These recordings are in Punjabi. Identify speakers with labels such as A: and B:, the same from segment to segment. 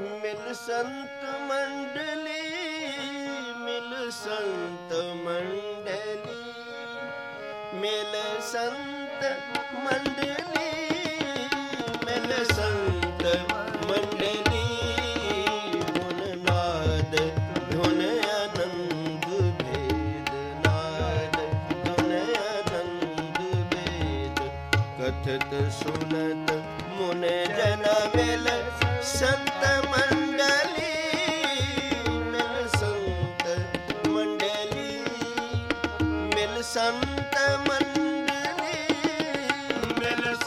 A: ਮਿਲ ਸੰਤ ਮੰਡਲੀ ਮਿਲ ਸੰਤ ਮੰਡਲੀ ਮਿਲ ਸੰਤ ਮੰਡਲੀ ਮਿਲ ਸੰਤ ਮੰਡਲੀ ਧੁਨ ਨਾਦ ਧੁਨ ਅਨੰਦ ਭੇਦ ਨਾਦ ਧੁਨ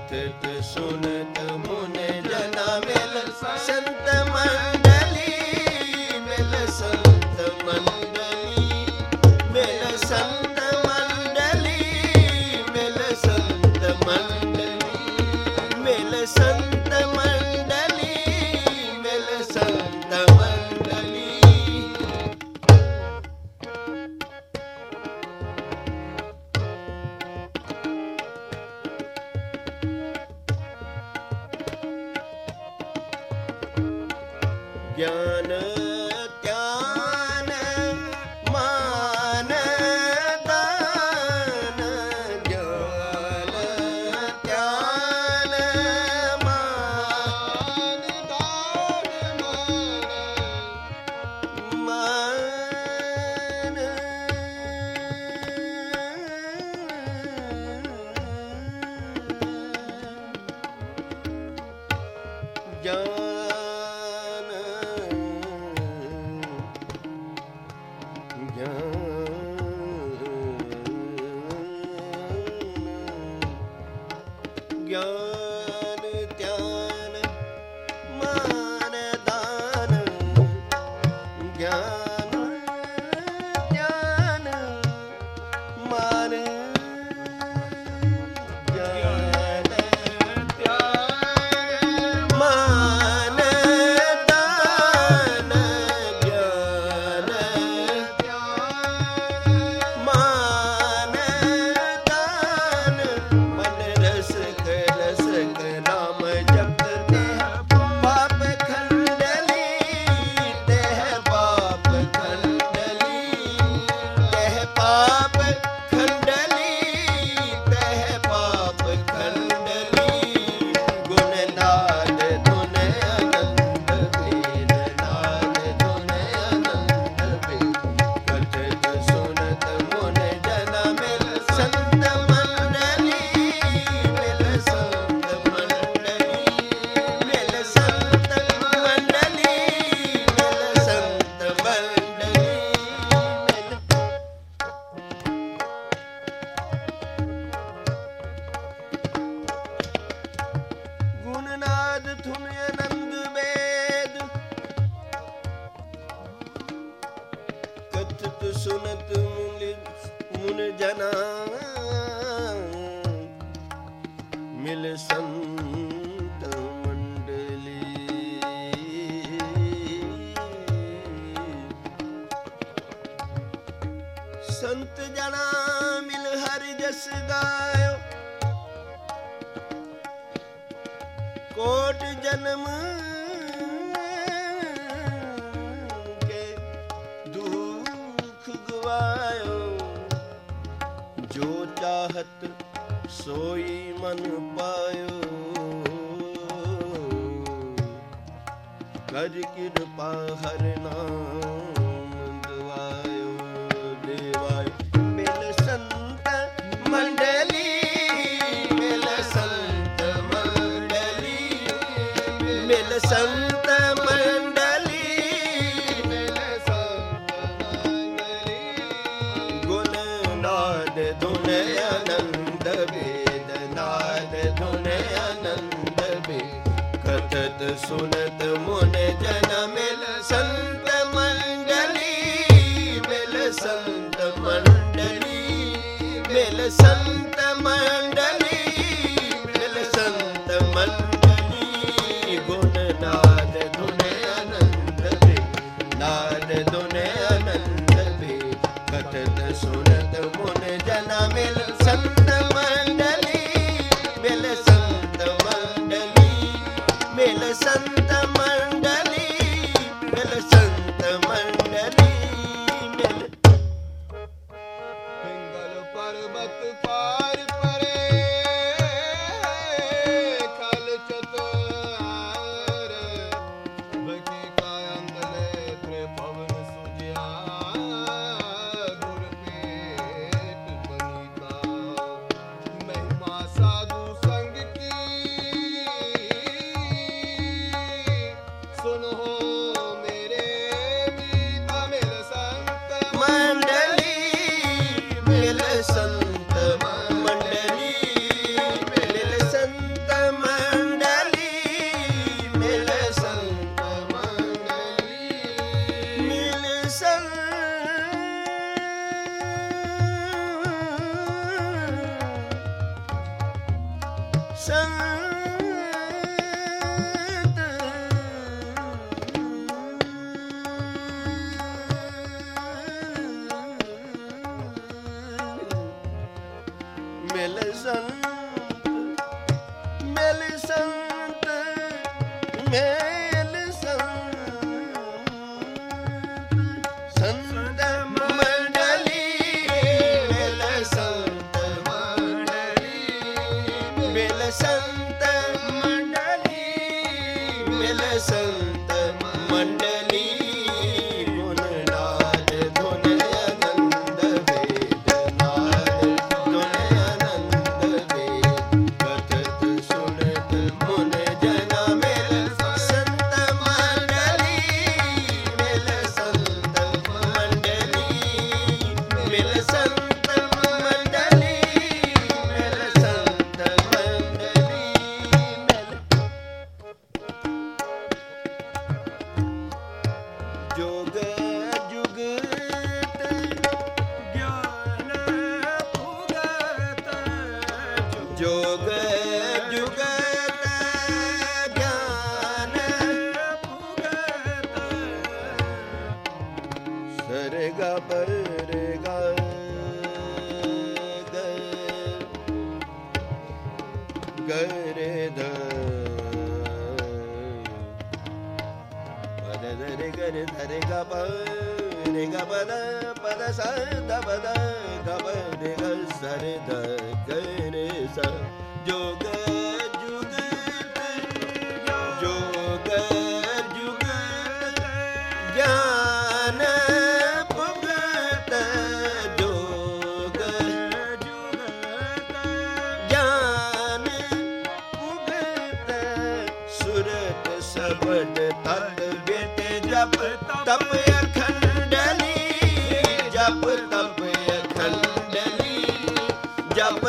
A: ਕਥਿਤ ਸੁਨ Yeah. ਸੰਤ ਜਣਾ ਮਿਲ ਹਰ ਜਸ ਗਾਇਓ। ਕੋਟ ਜਨਮ ਕੇ ਦੁਖ ਗਵਾਇਓ। ਜੋ ਚਾਹਤ ਸੋਈ ਮਨ ਪਾਇਓ। ਕਰ ਕਿਰਪਾ ਹਰ ਨਾਮ ਮਿਲ ਸੰਤ ਮੰਡਲੀ ਮਿਲ ਸੰਤ ਮੰਡਲੀ ਗੁਣ ਨਾਦ ਧੁਨ ਅਨੰਦ ਵੇਦ, ਨਾਦ ਧੁਨ ਅਨੰਦ ਸੁਨਤ ਮੁਨ ਜਨ ਮਿਲ ਸੰਤ ਮੰਡਲੀ, ਮਿਲ ਸੰਤ ਮੰਡਲੀ, ਮਿਲ ਸੰਤ gare da pada da re gare da re ga pa re ga pa da pa da sa da pa da ga pa re ga sa re da gare sa jo gare ਤਪ ਅਖੰਡਲੀ ਜਪ ਤਪ ਅਖੰਡਲੀ ਜਪ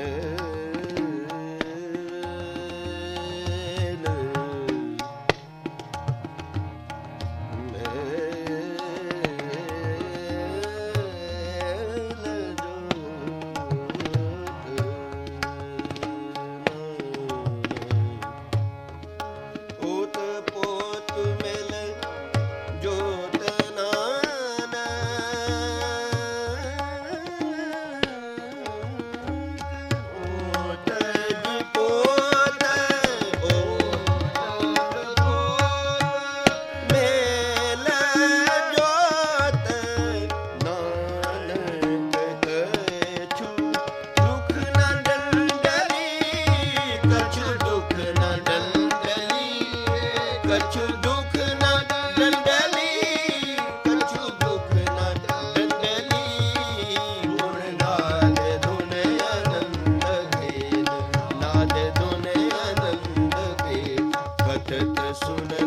A: head. ਸੁਨ